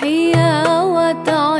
تحية وتعز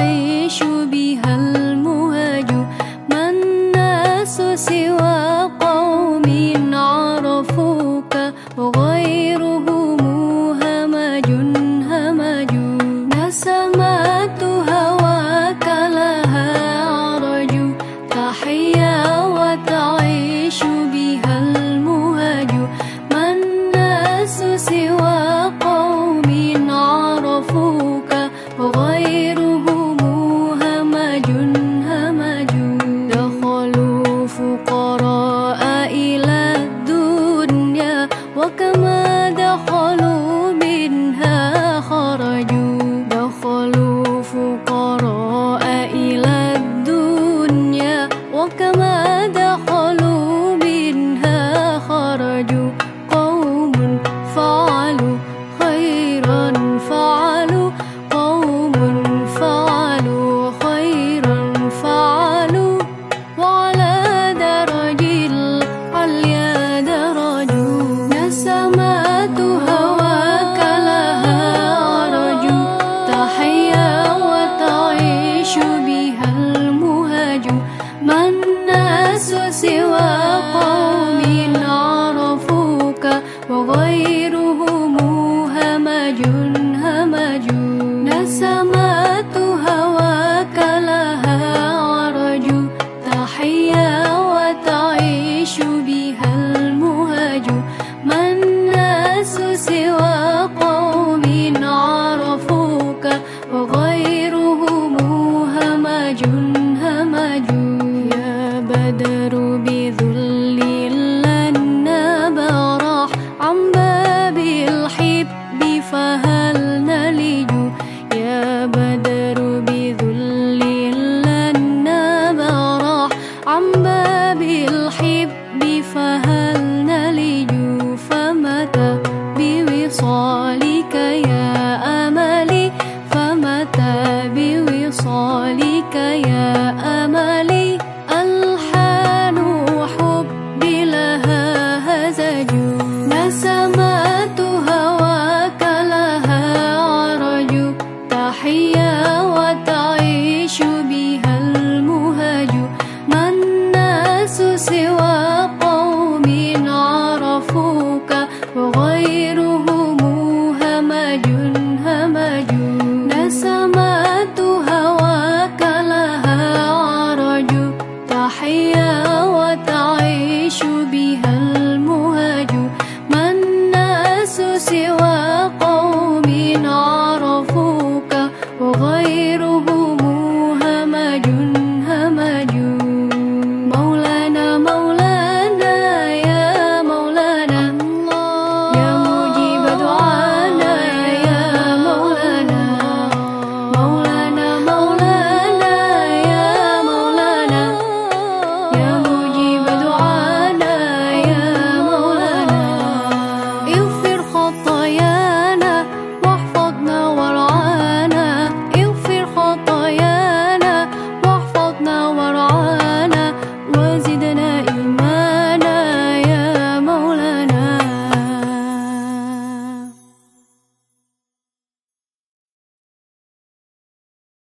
susiwa بوصالك يا أملي. little boy.